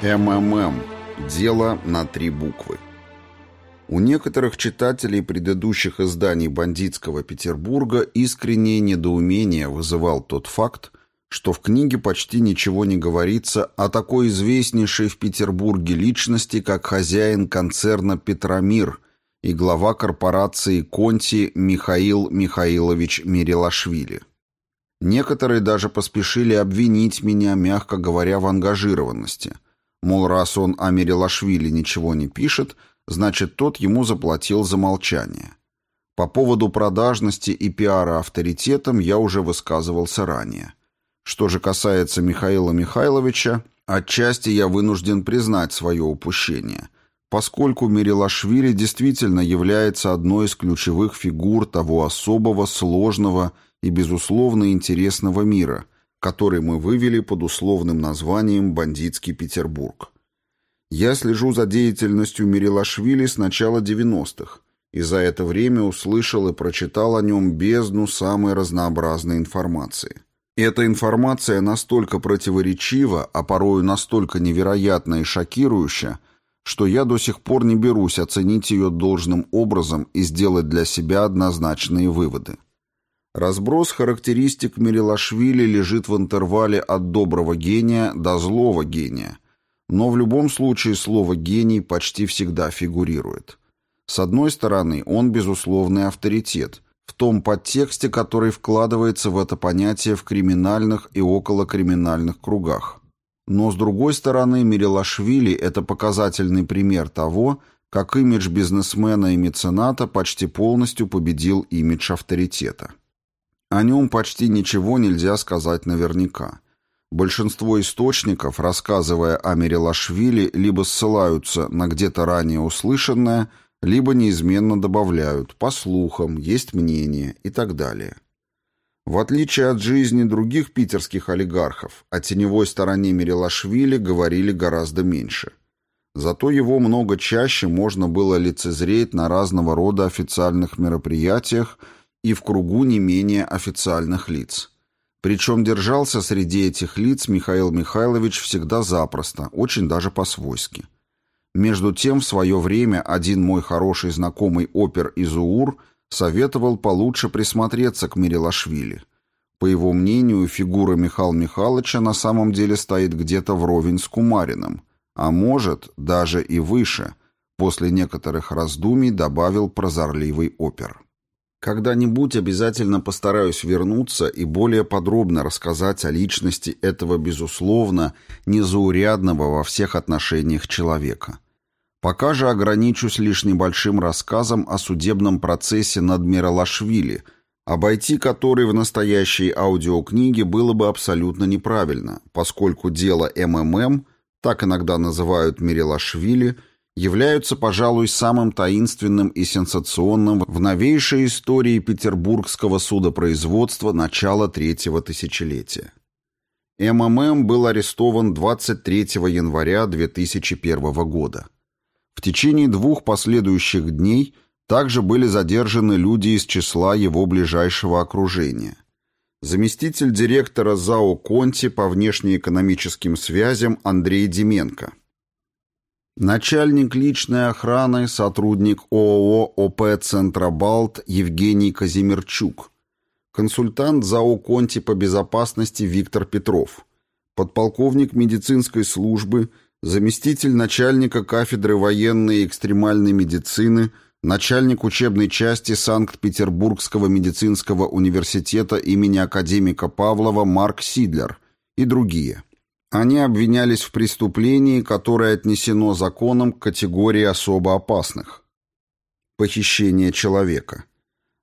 МММ. Дело на три буквы. У некоторых читателей предыдущих изданий бандитского Петербурга искреннее недоумение вызывал тот факт, что в книге почти ничего не говорится о такой известнейшей в Петербурге личности, как хозяин концерна «Петромир» и глава корпорации «Конти» Михаил Михаилович Мирилашвили. Некоторые даже поспешили обвинить меня, мягко говоря, в ангажированности – Мол, раз он о Мерилашвили ничего не пишет, значит, тот ему заплатил за молчание. По поводу продажности и пиара авторитетом я уже высказывался ранее. Что же касается Михаила Михайловича, отчасти я вынужден признать свое упущение, поскольку Мерилашвили действительно является одной из ключевых фигур того особого, сложного и, безусловно, интересного мира – который мы вывели под условным названием «Бандитский Петербург». Я слежу за деятельностью Мирилашвили с начала 90-х, и за это время услышал и прочитал о нем бездну самой разнообразной информации. Эта информация настолько противоречива, а порою настолько невероятна и шокирующая, что я до сих пор не берусь оценить ее должным образом и сделать для себя однозначные выводы. Разброс характеристик Мерилашвили лежит в интервале от доброго гения до злого гения, но в любом случае слово «гений» почти всегда фигурирует. С одной стороны, он безусловный авторитет, в том подтексте, который вкладывается в это понятие в криминальных и околокриминальных кругах. Но с другой стороны, Мерилашвили – это показательный пример того, как имидж бизнесмена и мецената почти полностью победил имидж авторитета. О нем почти ничего нельзя сказать наверняка. Большинство источников, рассказывая о Мерилашвили, либо ссылаются на где-то ранее услышанное, либо неизменно добавляют «по слухам», «есть мнение» и так далее. В отличие от жизни других питерских олигархов, о теневой стороне Мерилашвили говорили гораздо меньше. Зато его много чаще можно было лицезреть на разного рода официальных мероприятиях – и в кругу не менее официальных лиц. Причем держался среди этих лиц Михаил Михайлович всегда запросто, очень даже по-свойски. Между тем, в свое время один мой хороший знакомый опер из УУР советовал получше присмотреться к Мирилашвили. По его мнению, фигура Михаила Михайловича на самом деле стоит где-то вровень с Кумариным, а может, даже и выше, после некоторых раздумий добавил прозорливый опер. Когда-нибудь обязательно постараюсь вернуться и более подробно рассказать о личности этого, безусловно, незаурядного во всех отношениях человека. Пока же ограничусь лишь небольшим рассказом о судебном процессе над Миралашвили, обойти который в настоящей аудиокниге было бы абсолютно неправильно, поскольку дело МММ, так иногда называют Миралашвили, являются, пожалуй, самым таинственным и сенсационным в новейшей истории петербургского судопроизводства начала третьего тысячелетия. МММ был арестован 23 января 2001 года. В течение двух последующих дней также были задержаны люди из числа его ближайшего окружения. Заместитель директора ЗАО «Конти» по внешнеэкономическим связям Андрей Деменко – Начальник личной охраны, сотрудник ООО ОП «Центробалт» Евгений Казимирчук. Консультант ЗАО «Конти» по безопасности Виктор Петров. Подполковник медицинской службы, заместитель начальника кафедры военной и экстремальной медицины, начальник учебной части Санкт-Петербургского медицинского университета имени академика Павлова Марк Сидлер и другие – они обвинялись в преступлении, которое отнесено законом к категории особо опасных – похищение человека.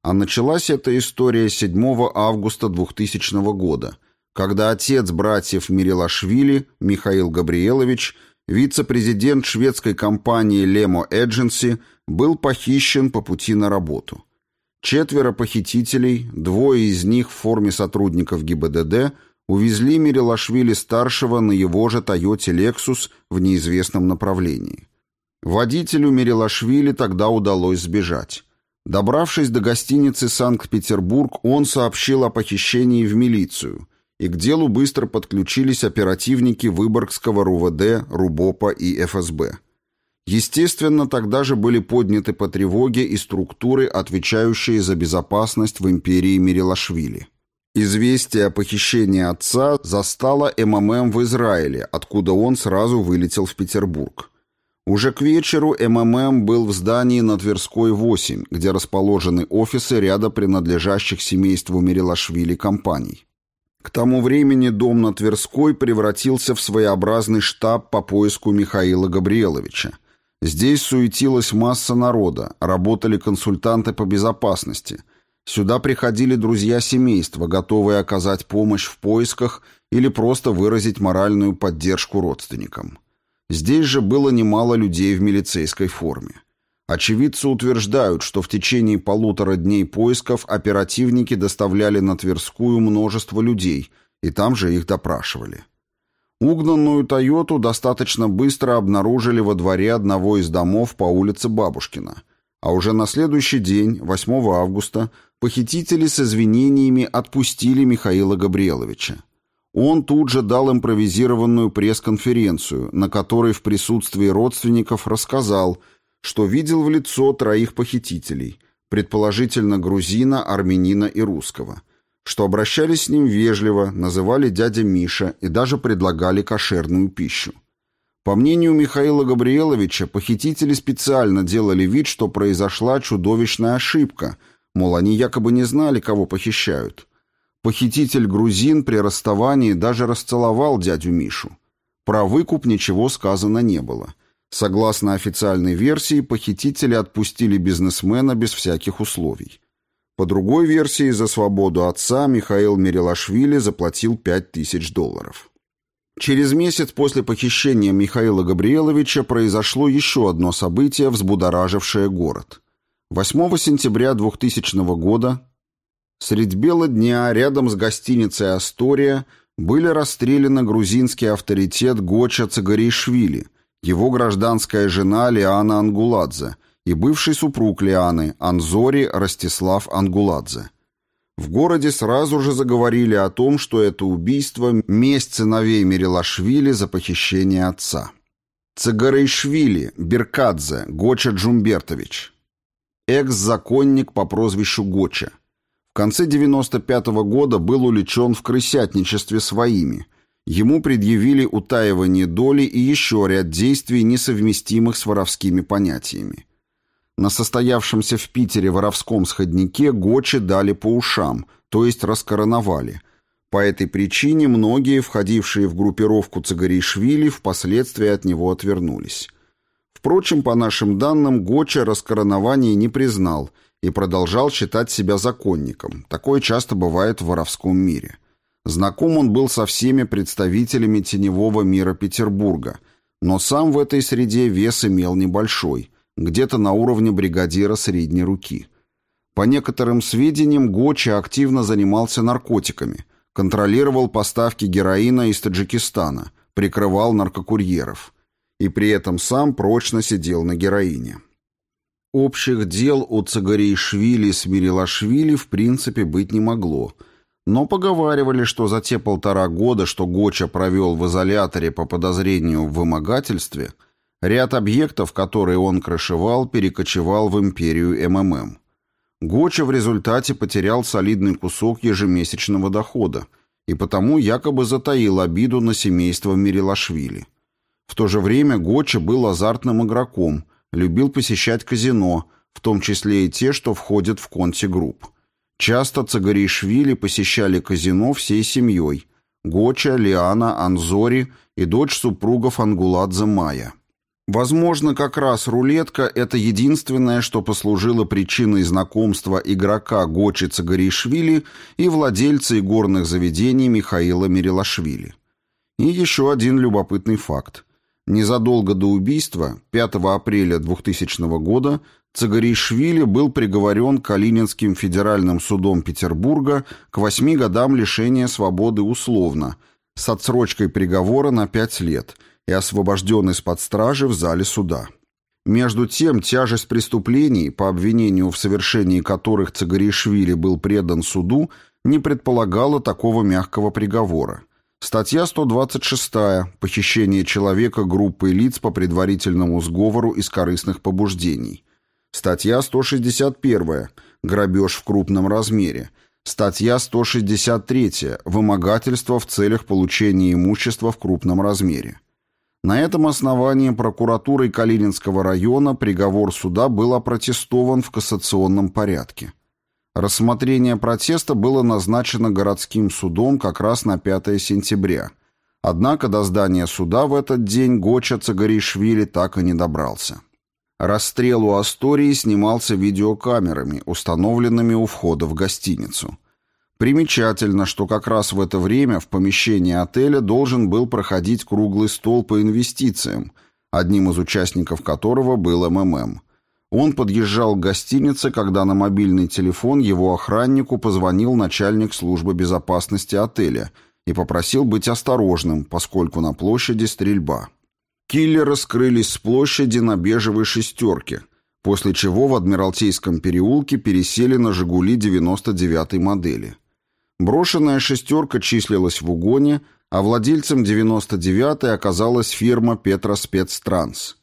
А началась эта история 7 августа 2000 года, когда отец братьев Мирилашвили, Михаил Габриелович, вице-президент шведской компании Lemo Agency, был похищен по пути на работу. Четверо похитителей, двое из них в форме сотрудников ГИБДД – увезли Мерилашвили-старшего на его же «Тойоте Лексус» в неизвестном направлении. Водителю Мерилашвили тогда удалось сбежать. Добравшись до гостиницы «Санкт-Петербург», он сообщил о похищении в милицию, и к делу быстро подключились оперативники Выборгского РУВД, РУБОПа и ФСБ. Естественно, тогда же были подняты по тревоге и структуры, отвечающие за безопасность в империи Мирилашвили. Известие о похищении отца застало МММ в Израиле, откуда он сразу вылетел в Петербург. Уже к вечеру МММ был в здании на Тверской 8, где расположены офисы ряда принадлежащих семейству Мирилашвили компаний. К тому времени дом на Тверской превратился в своеобразный штаб по поиску Михаила Габриеловича. Здесь суетилась масса народа, работали консультанты по безопасности. Сюда приходили друзья семейства, готовые оказать помощь в поисках или просто выразить моральную поддержку родственникам. Здесь же было немало людей в милицейской форме. Очевидцы утверждают, что в течение полутора дней поисков оперативники доставляли на Тверскую множество людей, и там же их допрашивали. Угнанную «Тойоту» достаточно быстро обнаружили во дворе одного из домов по улице Бабушкина, а уже на следующий день, 8 августа, похитители с извинениями отпустили Михаила Габриеловича. Он тут же дал импровизированную пресс-конференцию, на которой в присутствии родственников рассказал – что видел в лицо троих похитителей, предположительно грузина, армянина и русского, что обращались с ним вежливо, называли дядя Миша и даже предлагали кошерную пищу. По мнению Михаила Габриеловича, похитители специально делали вид, что произошла чудовищная ошибка, мол, они якобы не знали, кого похищают. Похититель грузин при расставании даже расцеловал дядю Мишу. Про выкуп ничего сказано не было – Согласно официальной версии, похитители отпустили бизнесмена без всяких условий. По другой версии, за свободу отца Михаил Мерилашвили заплатил 5000 долларов. Через месяц после похищения Михаила Габриеловича произошло еще одно событие, взбудоражившее город. 8 сентября 2000 года средь бела дня рядом с гостиницей «Астория» были расстреляны грузинский авторитет Гоча Цагаришвили – его гражданская жена Лиана Ангуладзе и бывший супруг Лианы Анзори Ростислав Ангуладзе. В городе сразу же заговорили о том, что это убийство – месть сыновей Мерилашвили за похищение отца. Цагарейшвили, Беркадзе, Гоча Джумбертович. Экс-законник по прозвищу Гоча. В конце 95 -го года был увлечен в крысятничестве своими – Ему предъявили утаивание доли и еще ряд действий, несовместимых с воровскими понятиями. На состоявшемся в Питере воровском сходнике Гочи дали по ушам, то есть раскороновали. По этой причине многие, входившие в группировку Цагаришвили, впоследствии от него отвернулись. Впрочем, по нашим данным, Гоча раскоронование не признал и продолжал считать себя законником. Такое часто бывает в воровском мире. Знаком он был со всеми представителями теневого мира Петербурга, но сам в этой среде вес имел небольшой, где-то на уровне бригадира средней руки. По некоторым сведениям, Гоча активно занимался наркотиками, контролировал поставки героина из Таджикистана, прикрывал наркокурьеров. И при этом сам прочно сидел на героине. Общих дел у Цагарейшвили с Мирилашвили в принципе быть не могло – но поговаривали, что за те полтора года, что Гоча провел в изоляторе по подозрению в вымогательстве, ряд объектов, которые он крышевал, перекочевал в империю МММ. Гоча в результате потерял солидный кусок ежемесячного дохода и потому якобы затаил обиду на семейство Мирилашвили. В то же время Гоча был азартным игроком, любил посещать казино, в том числе и те, что входят в Конти Групп. Часто Цагаришвили посещали казино всей семьей – Гоча, Лиана, Анзори и дочь супругов Ангуладзе Майя. Возможно, как раз рулетка – это единственное, что послужило причиной знакомства игрока Гочи Цагаришвили и владельца игорных заведений Михаила Мирилашвили. И еще один любопытный факт. Незадолго до убийства, 5 апреля 2000 года, Цагаришвили был приговорен Калининским федеральным судом Петербурга к восьми годам лишения свободы условно, с отсрочкой приговора на пять лет и освобожден из-под стражи в зале суда. Между тем, тяжесть преступлений, по обвинению в совершении которых Цагаришвили был предан суду, не предполагала такого мягкого приговора. Статья 126 «Похищение человека группой лиц по предварительному сговору из корыстных побуждений». Статья 161 «Грабеж в крупном размере». Статья 163 «Вымогательство в целях получения имущества в крупном размере». На этом основании прокуратурой Калининского района приговор суда был опротестован в кассационном порядке. Рассмотрение протеста было назначено городским судом как раз на 5 сентября. Однако до здания суда в этот день Гоча Цагаришвили так и не добрался. Расстрел у Астории снимался видеокамерами, установленными у входа в гостиницу. Примечательно, что как раз в это время в помещении отеля должен был проходить круглый стол по инвестициям, одним из участников которого был МММ. Он подъезжал к гостинице, когда на мобильный телефон его охраннику позвонил начальник службы безопасности отеля и попросил быть осторожным, поскольку на площади стрельба. Киллеры скрылись с площади на бежевой шестерке, после чего в Адмиралтейском переулке пересели на «Жигули» 99-й модели. Брошенная шестерка числилась в угоне, а владельцем 99-й оказалась фирма «Петроспецтранс».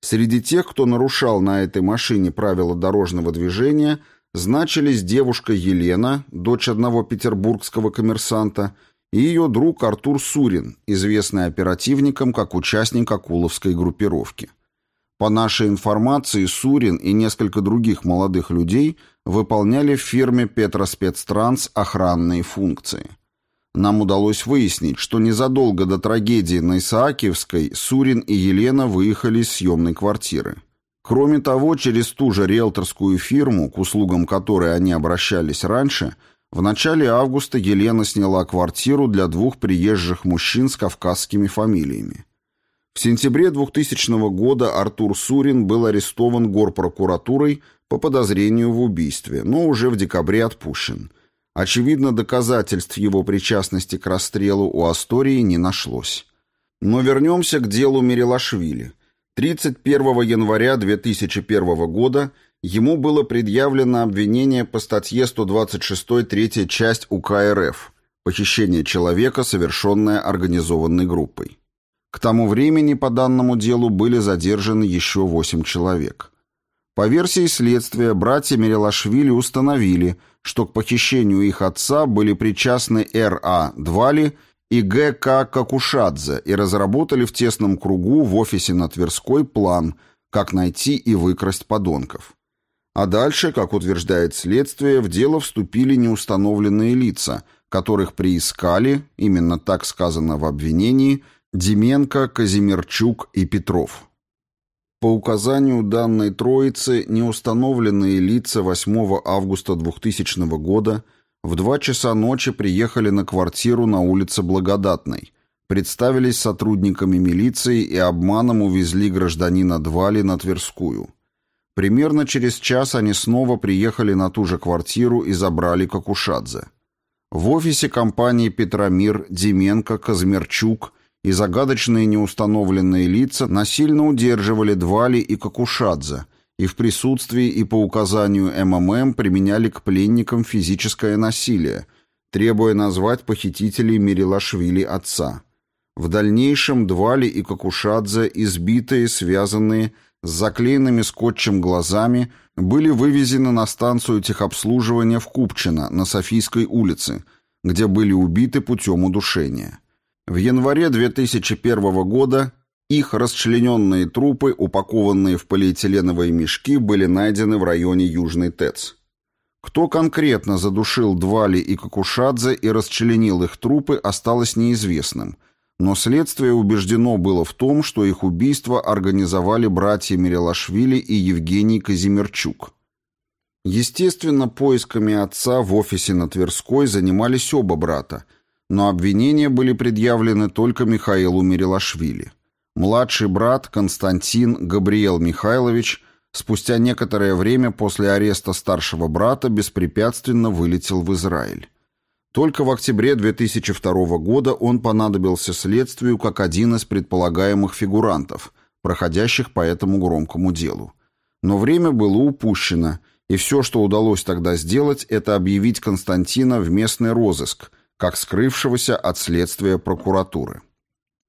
Среди тех, кто нарушал на этой машине правила дорожного движения, значились девушка Елена, дочь одного петербургского коммерсанта, и ее друг Артур Сурин, известный оперативником как участник Акуловской группировки. По нашей информации, Сурин и несколько других молодых людей выполняли в фирме «Петроспецтранс» охранные функции. Нам удалось выяснить, что незадолго до трагедии на Исаакиевской Сурин и Елена выехали из съемной квартиры. Кроме того, через ту же риэлторскую фирму, к услугам которой они обращались раньше, в начале августа Елена сняла квартиру для двух приезжих мужчин с кавказскими фамилиями. В сентябре 2000 года Артур Сурин был арестован горпрокуратурой по подозрению в убийстве, но уже в декабре отпущен. Очевидно, доказательств его причастности к расстрелу у Астории не нашлось. Но вернемся к делу Мерилашвили. 31 января 2001 года ему было предъявлено обвинение по статье 126 третья часть УК РФ «Похищение человека, совершенное организованной группой». К тому времени по данному делу были задержаны еще восемь человек. По версии следствия, братья Мерилашвили установили, что к похищению их отца были причастны Р.А. Двали и Г.К. Какушадзе и разработали в тесном кругу в офисе на Тверской план, как найти и выкрасть подонков. А дальше, как утверждает следствие, в дело вступили неустановленные лица, которых приискали, именно так сказано в обвинении – Деменко, Казимирчук и Петров. По указанию данной троицы неустановленные лица 8 августа 2000 года в 2 часа ночи приехали на квартиру на улице Благодатной, представились сотрудниками милиции и обманом увезли гражданина Двали на Тверскую. Примерно через час они снова приехали на ту же квартиру и забрали Кокушадзе. В офисе компании «Петромир» Деменко, Казмерчук и загадочные неустановленные лица насильно удерживали Двали и Какушадзе и в присутствии и по указанию МММ применяли к пленникам физическое насилие, требуя назвать похитителей Мирилашвили отца. В дальнейшем Двали и Какушадзе, избитые, связанные, с заклеенными скотчем глазами, были вывезены на станцию техобслуживания в Купчино на Софийской улице, где были убиты путем удушения. В январе 2001 года их расчлененные трупы, упакованные в полиэтиленовые мешки, были найдены в районе Южный ТЭЦ. Кто конкретно задушил Двали и Кокушадзе и расчленил их трупы, осталось неизвестным, но следствие убеждено было в том, что их убийство организовали братья Мирелашвили и Евгений Казимирчук. Естественно, поисками отца в офисе на Тверской занимались оба брата – но обвинения были предъявлены только Михаилу Мирилашвили. Младший брат Константин Габриэл Михайлович спустя некоторое время после ареста старшего брата беспрепятственно вылетел в Израиль. Только в октябре 2002 года он понадобился следствию как один из предполагаемых фигурантов, проходящих по этому громкому делу. Но время было упущено, и все, что удалось тогда сделать, это объявить Константина в местный розыск, как скрывшегося от следствия прокуратуры.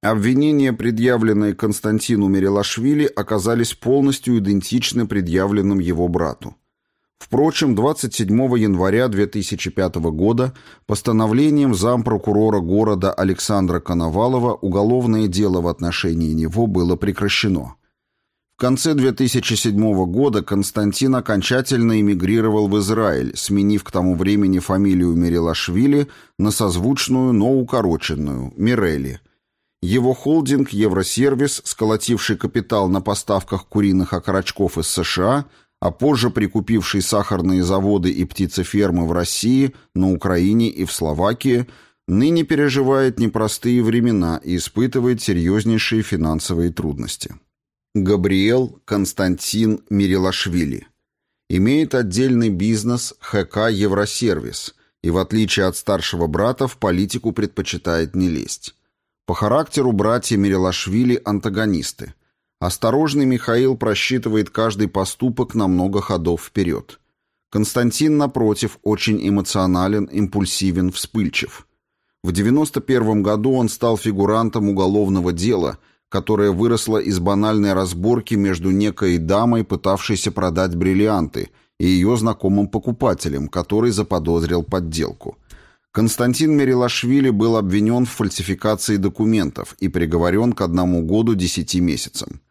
Обвинения, предъявленные Константину Мерилашвили, оказались полностью идентичны предъявленным его брату. Впрочем, 27 января 2005 года постановлением зампрокурора города Александра Коновалова уголовное дело в отношении него было прекращено. В конце 2007 года Константин окончательно эмигрировал в Израиль, сменив к тому времени фамилию Мерилашвили на созвучную, но укороченную – Мирели. Его холдинг «Евросервис», сколотивший капитал на поставках куриных окорочков из США – а позже прикупивший сахарные заводы и птицефермы в России, на Украине и в Словакии, ныне переживает непростые времена и испытывает серьезнейшие финансовые трудности. Габриэл Константин Мирилашвили имеет отдельный бизнес ХК «Евросервис» и, в отличие от старшего брата, в политику предпочитает не лезть. По характеру братья Мирилашвили – антагонисты – Осторожный Михаил просчитывает каждый поступок на много ходов вперед. Константин, напротив, очень эмоционален, импульсивен, вспыльчив. В 91 году он стал фигурантом уголовного дела, которое выросло из банальной разборки между некой дамой, пытавшейся продать бриллианты, и ее знакомым покупателем, который заподозрил подделку. Константин Мерилашвили был обвинен в фальсификации документов и приговорен к одному году десяти месяцам.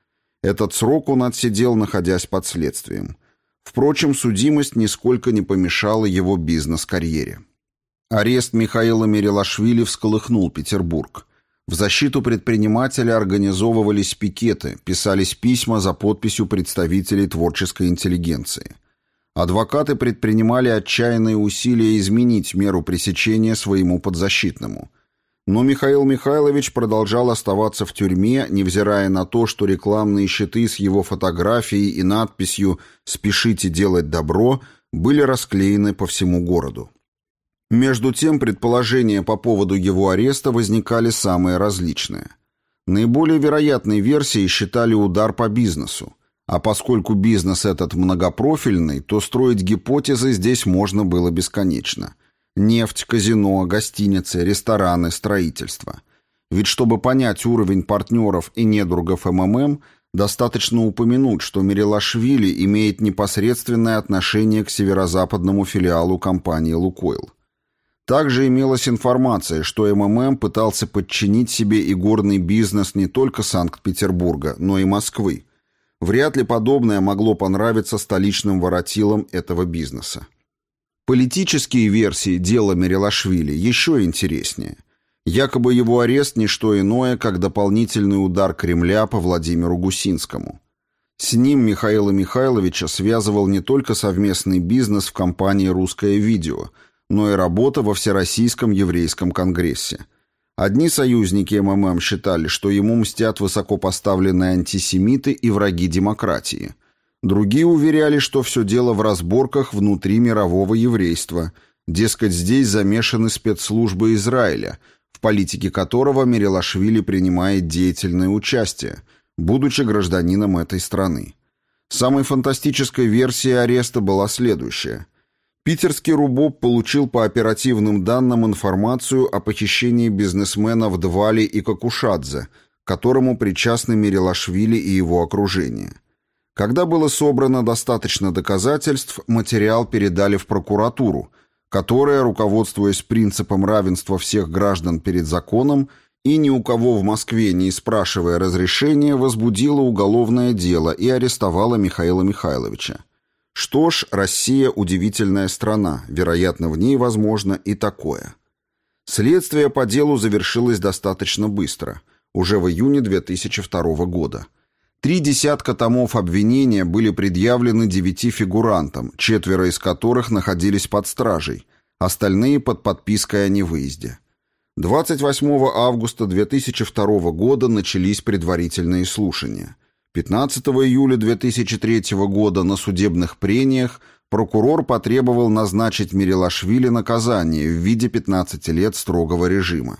Этот срок он отсидел, находясь под следствием. Впрочем, судимость нисколько не помешала его бизнес-карьере. Арест Михаила Мерилашвили всколыхнул Петербург. В защиту предпринимателя организовывались пикеты, писались письма за подписью представителей творческой интеллигенции. Адвокаты предпринимали отчаянные усилия изменить меру пресечения своему подзащитному. Но Михаил Михайлович продолжал оставаться в тюрьме, невзирая на то, что рекламные щиты с его фотографией и надписью «Спешите делать добро» были расклеены по всему городу. Между тем, предположения по поводу его ареста возникали самые различные. Наиболее вероятной версией считали удар по бизнесу. А поскольку бизнес этот многопрофильный, то строить гипотезы здесь можно было бесконечно – Нефть, казино, гостиницы, рестораны, строительство. Ведь чтобы понять уровень партнеров и недругов МММ, достаточно упомянуть, что Мерилашвили имеет непосредственное отношение к северо-западному филиалу компании «Лукойл». Также имелась информация, что МММ пытался подчинить себе и горный бизнес не только Санкт-Петербурга, но и Москвы. Вряд ли подобное могло понравиться столичным воротилам этого бизнеса. Политические версии дела Мерилашвили еще интереснее. Якобы его арест – не что иное, как дополнительный удар Кремля по Владимиру Гусинскому. С ним Михаила Михайловича связывал не только совместный бизнес в компании «Русское видео», но и работа во Всероссийском еврейском конгрессе. Одни союзники МММ считали, что ему мстят высокопоставленные антисемиты и враги демократии – Другие уверяли, что все дело в разборках внутри мирового еврейства. Дескать, здесь замешаны спецслужбы Израиля, в политике которого Мерилашвили принимает деятельное участие, будучи гражданином этой страны. Самой фантастической версией ареста была следующая. Питерский РУБОП получил по оперативным данным информацию о похищении бизнесменов Двали и Кокушадзе, которому причастны Мерилашвили и его окружение. Когда было собрано достаточно доказательств, материал передали в прокуратуру, которая, руководствуясь принципом равенства всех граждан перед законом и ни у кого в Москве не спрашивая разрешения, возбудила уголовное дело и арестовала Михаила Михайловича. Что ж, Россия – удивительная страна, вероятно, в ней возможно и такое. Следствие по делу завершилось достаточно быстро, уже в июне 2002 года – Три десятка томов обвинения были предъявлены девяти фигурантам, четверо из которых находились под стражей, остальные под подпиской о невыезде. 28 августа 2002 года начались предварительные слушания. 15 июля 2003 года на судебных прениях прокурор потребовал назначить Мирилашвили наказание в виде 15 лет строгого режима.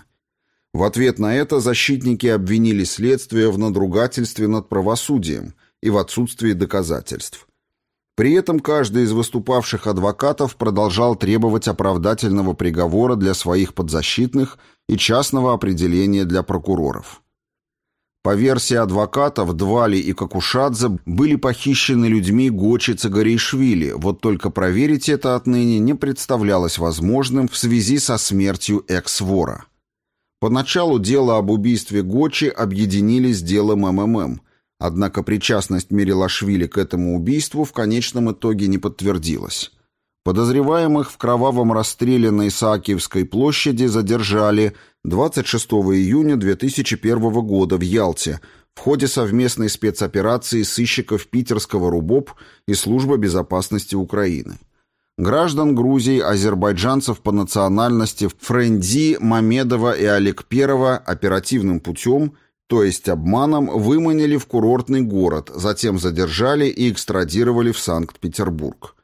В ответ на это защитники обвинили следствие в надругательстве над правосудием и в отсутствии доказательств. При этом каждый из выступавших адвокатов продолжал требовать оправдательного приговора для своих подзащитных и частного определения для прокуроров. По версии адвокатов, Двали и Какушадзе были похищены людьми Гочи Цагарейшвили, вот только проверить это отныне не представлялось возможным в связи со смертью экс-вора. Поначалу дело об убийстве Гочи объединили с делом МММ, Однако причастность Мирилашвили к этому убийству в конечном итоге не подтвердилась. Подозреваемых в кровавом расстреле на Исаакиевской площади задержали 26 июня 2001 года в Ялте в ходе совместной спецоперации сыщиков питерского РУБОП и Службы безопасности Украины. Граждан Грузии, азербайджанцев по национальности Френди, Мамедова и Олег Перова оперативным путем – то есть обманом выманили в курортный город, затем задержали и экстрадировали в Санкт-Петербург.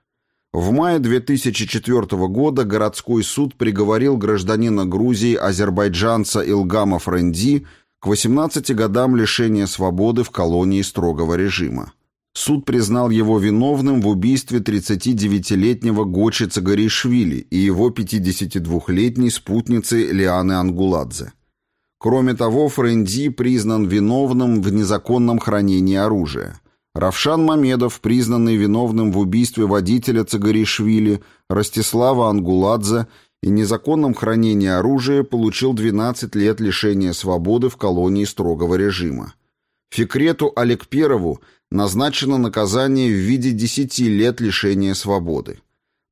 В мае 2004 года городской суд приговорил гражданина Грузии азербайджанца Илгама Френди к 18 годам лишения свободы в колонии строгого режима. Суд признал его виновным в убийстве 39-летнего Гочи Цагаришвили и его 52-летней спутницы Лианы Ангуладзе. Кроме того, Френди признан виновным в незаконном хранении оружия. Равшан Мамедов, признанный виновным в убийстве водителя Цагаришвили, Ростислава Ангуладзе и незаконном хранении оружия, получил 12 лет лишения свободы в колонии строгого режима. Фикрету Алекперову назначено наказание в виде 10 лет лишения свободы.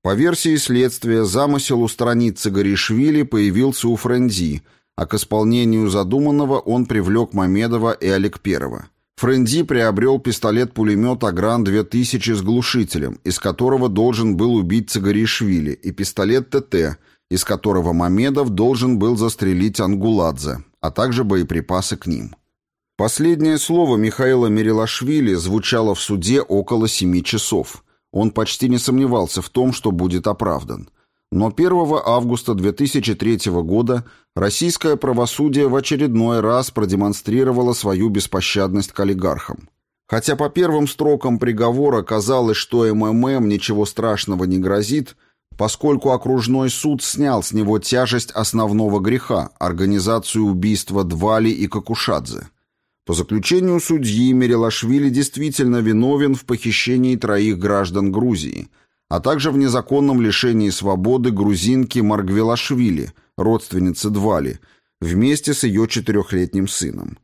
По версии следствия, замысел устранить Цагаришвили появился у Френди – а к исполнению задуманного он привлек Мамедова и Аликперова. Френди приобрел пистолет-пулемет «Агран-2000» с глушителем, из которого должен был убить Цагаришвили, и пистолет ТТ, из которого Мамедов должен был застрелить Ангуладзе, а также боеприпасы к ним. Последнее слово Михаила Мерилашвили звучало в суде около семи часов. Он почти не сомневался в том, что будет оправдан – но 1 августа 2003 года российское правосудие в очередной раз продемонстрировало свою беспощадность к олигархам. Хотя по первым строкам приговора казалось, что МММ ничего страшного не грозит, поскольку окружной суд снял с него тяжесть основного греха – организацию убийства Двали и Какушадзе. По заключению судьи Мерилашвили действительно виновен в похищении троих граждан Грузии – а также в незаконном лишении свободы грузинки Маргвелашвили, родственницы Двали, вместе с ее четырехлетним сыном.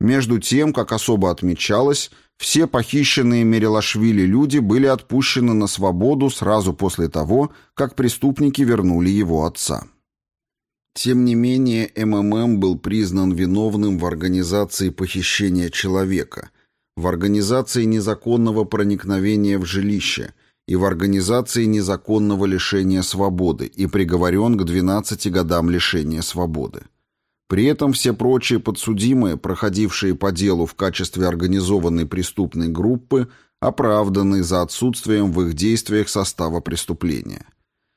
Между тем, как особо отмечалось, все похищенные Мерилашвили люди были отпущены на свободу сразу после того, как преступники вернули его отца. Тем не менее, МММ был признан виновным в организации похищения человека, в организации незаконного проникновения в жилище – и в организации незаконного лишения свободы и приговорен к 12 годам лишения свободы. При этом все прочие подсудимые, проходившие по делу в качестве организованной преступной группы, оправданы за отсутствием в их действиях состава преступления.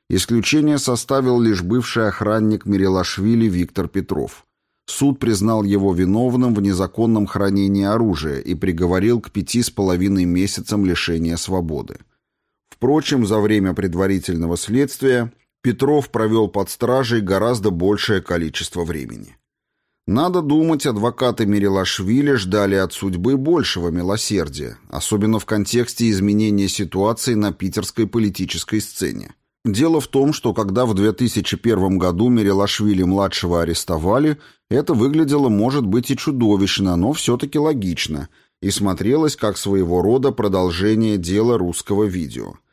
Исключение составил лишь бывший охранник Мирилашвили Виктор Петров. Суд признал его виновным в незаконном хранении оружия и приговорил к пяти с половиной месяцам лишения свободы. Впрочем, за время предварительного следствия Петров провел под стражей гораздо большее количество времени. Надо думать, адвокаты Мирилашвили ждали от судьбы большего милосердия, особенно в контексте изменения ситуации на питерской политической сцене. Дело в том, что когда в 2001 году Мирилашвили-младшего арестовали, это выглядело, может быть, и чудовищно, но все-таки логично, и смотрелось как своего рода продолжение дела русского видео –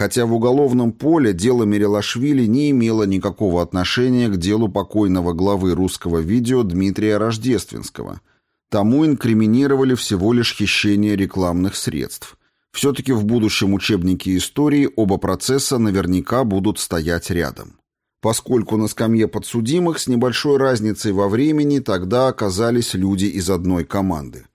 хотя в уголовном поле дело Мерилашвили не имело никакого отношения к делу покойного главы русского видео Дмитрия Рождественского. Тому инкриминировали всего лишь хищение рекламных средств. Все-таки в будущем учебнике истории оба процесса наверняка будут стоять рядом. Поскольку на скамье подсудимых с небольшой разницей во времени тогда оказались люди из одной команды.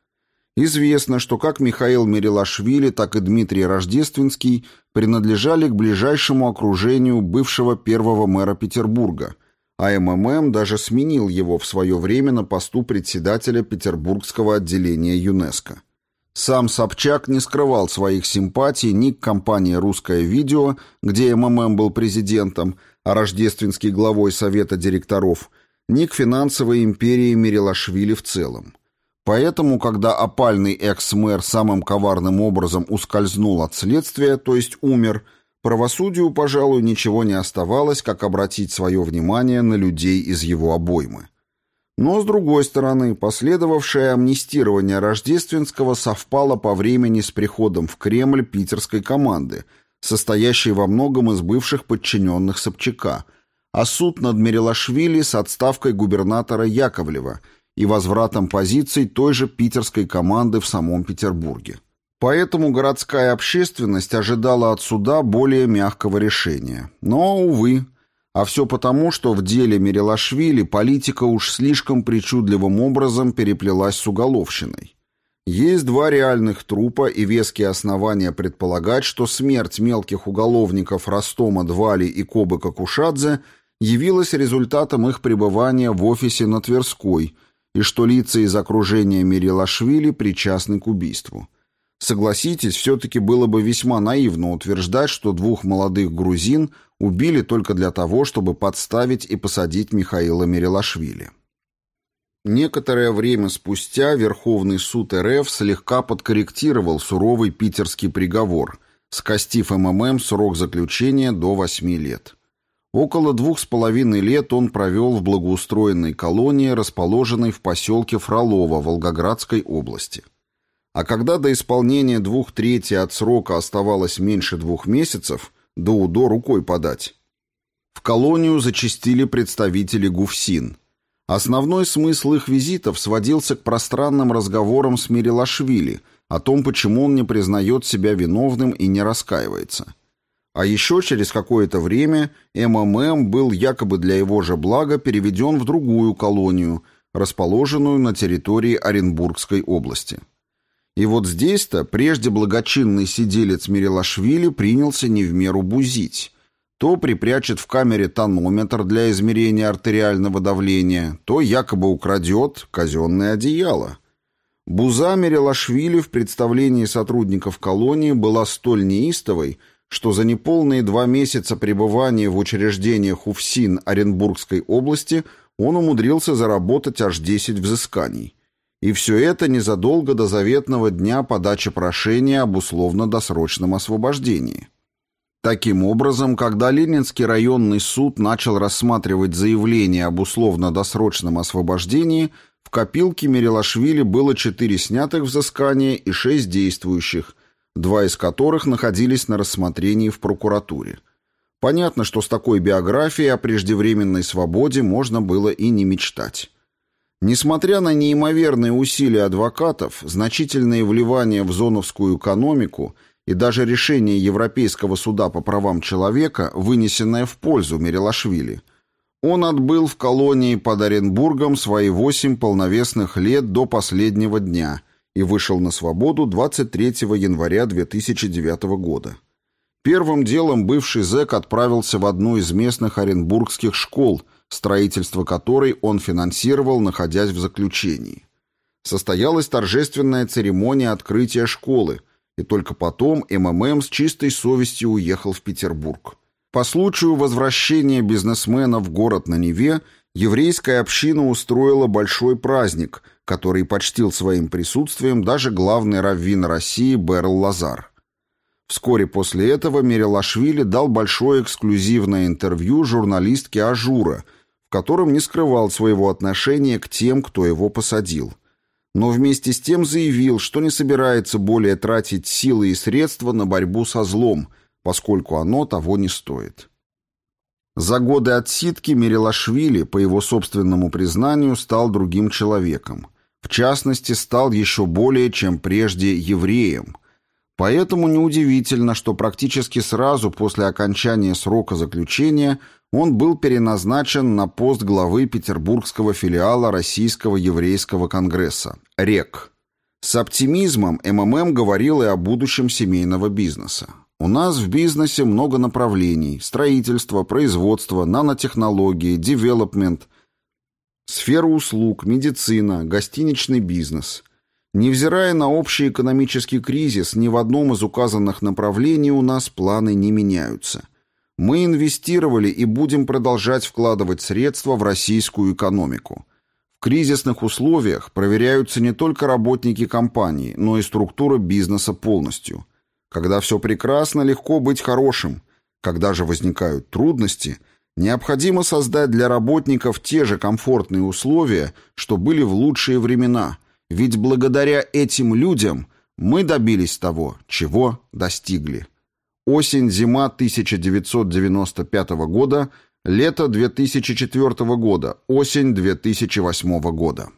Известно, что как Михаил Мерилашвили, так и Дмитрий Рождественский принадлежали к ближайшему окружению бывшего первого мэра Петербурга, а МММ даже сменил его в свое время на посту председателя Петербургского отделения ЮНЕСКО. Сам Собчак не скрывал своих симпатий ни к компании «Русское видео», где МММ был президентом, а Рождественский главой Совета директоров, ни к финансовой империи Мерилашвили в целом. Поэтому, когда опальный экс-мэр самым коварным образом ускользнул от следствия, то есть умер, правосудию, пожалуй, ничего не оставалось, как обратить свое внимание на людей из его обоймы. Но, с другой стороны, последовавшее амнистирование Рождественского совпало по времени с приходом в Кремль питерской команды, состоящей во многом из бывших подчиненных Собчака, а суд над Мерилашвили с отставкой губернатора Яковлева и возвратом позиций той же питерской команды в самом Петербурге. Поэтому городская общественность ожидала от суда более мягкого решения. Но, увы, а все потому, что в деле Мерилашвили политика уж слишком причудливым образом переплелась с уголовщиной. Есть два реальных трупа и веские основания предполагать, что смерть мелких уголовников Ростома Двали и Кобыка Кушадзе явилась результатом их пребывания в офисе на Тверской и что лица из окружения Мерилашвили причастны к убийству. Согласитесь, все-таки было бы весьма наивно утверждать, что двух молодых грузин убили только для того, чтобы подставить и посадить Михаила Мерилашвили. Некоторое время спустя Верховный суд РФ слегка подкорректировал суровый питерский приговор, скостив МММ срок заключения до 8 лет. Около двух с половиной лет он провел в благоустроенной колонии, расположенной в поселке Фролово Волгоградской области. А когда до исполнения двух трети от срока оставалось меньше двух месяцев, до УДО рукой подать. В колонию зачастили представители ГУФСИН. Основной смысл их визитов сводился к пространным разговорам с Мирилашвили о том, почему он не признает себя виновным и не раскаивается. А еще через какое-то время МММ был якобы для его же блага переведен в другую колонию, расположенную на территории Оренбургской области. И вот здесь-то прежде благочинный сиделец Мирилашвили принялся не в меру бузить. То припрячет в камере тонометр для измерения артериального давления, то якобы украдет казенное одеяло. Буза Мирилашвили в представлении сотрудников колонии была столь неистовой, что за неполные два месяца пребывания в учреждениях УФСИН Оренбургской области он умудрился заработать аж 10 взысканий. И все это незадолго до заветного дня подачи прошения об условно-досрочном освобождении. Таким образом, когда Ленинский районный суд начал рассматривать заявление об условно-досрочном освобождении, в копилке Мерилашвили было четыре снятых взыскания и шесть действующих, два из которых находились на рассмотрении в прокуратуре. Понятно, что с такой биографией о преждевременной свободе можно было и не мечтать. Несмотря на неимоверные усилия адвокатов, значительные вливания в зоновскую экономику и даже решение Европейского суда по правам человека, вынесенное в пользу Мерилашвили, он отбыл в колонии под Оренбургом свои восемь полновесных лет до последнего дня и вышел на свободу 23 января 2009 года. Первым делом бывший зэк отправился в одну из местных оренбургских школ – строительство которой он финансировал, находясь в заключении. Состоялась торжественная церемония открытия школы, и только потом МММ с чистой совестью уехал в Петербург. По случаю возвращения бизнесмена в город на Неве еврейская община устроила большой праздник, который почтил своим присутствием даже главный раввин России Берл Лазар. Вскоре после этого Мирилашвили дал большое эксклюзивное интервью журналистке «Ажура», в котором не скрывал своего отношения к тем, кто его посадил. Но вместе с тем заявил, что не собирается более тратить силы и средства на борьбу со злом, поскольку оно того не стоит. За годы отсидки Мерилашвили, по его собственному признанию, стал другим человеком. В частности, стал еще более, чем прежде, евреем – Поэтому неудивительно, что практически сразу после окончания срока заключения он был переназначен на пост главы петербургского филиала Российского еврейского конгресса РЕК. С оптимизмом МММ говорил и о будущем семейного бизнеса. У нас в бизнесе много направлений – строительство, производство, нанотехнологии, девелопмент, сфера услуг, медицина, гостиничный бизнес – Невзирая на общий экономический кризис, ни в одном из указанных направлений у нас планы не меняются. Мы инвестировали и будем продолжать вкладывать средства в российскую экономику. Кризисных условиях проверяются не только работники компании, но и структура бизнеса полностью. Когда все прекрасно, легко быть хорошим. Когда же возникают трудности, необходимо создать для работников те же комфортные условия, что были в лучшие времена – ведь благодаря этим людям мы добились того, чего достигли. Осень-зима 1995 года, лето 2004 года, осень 2008 года.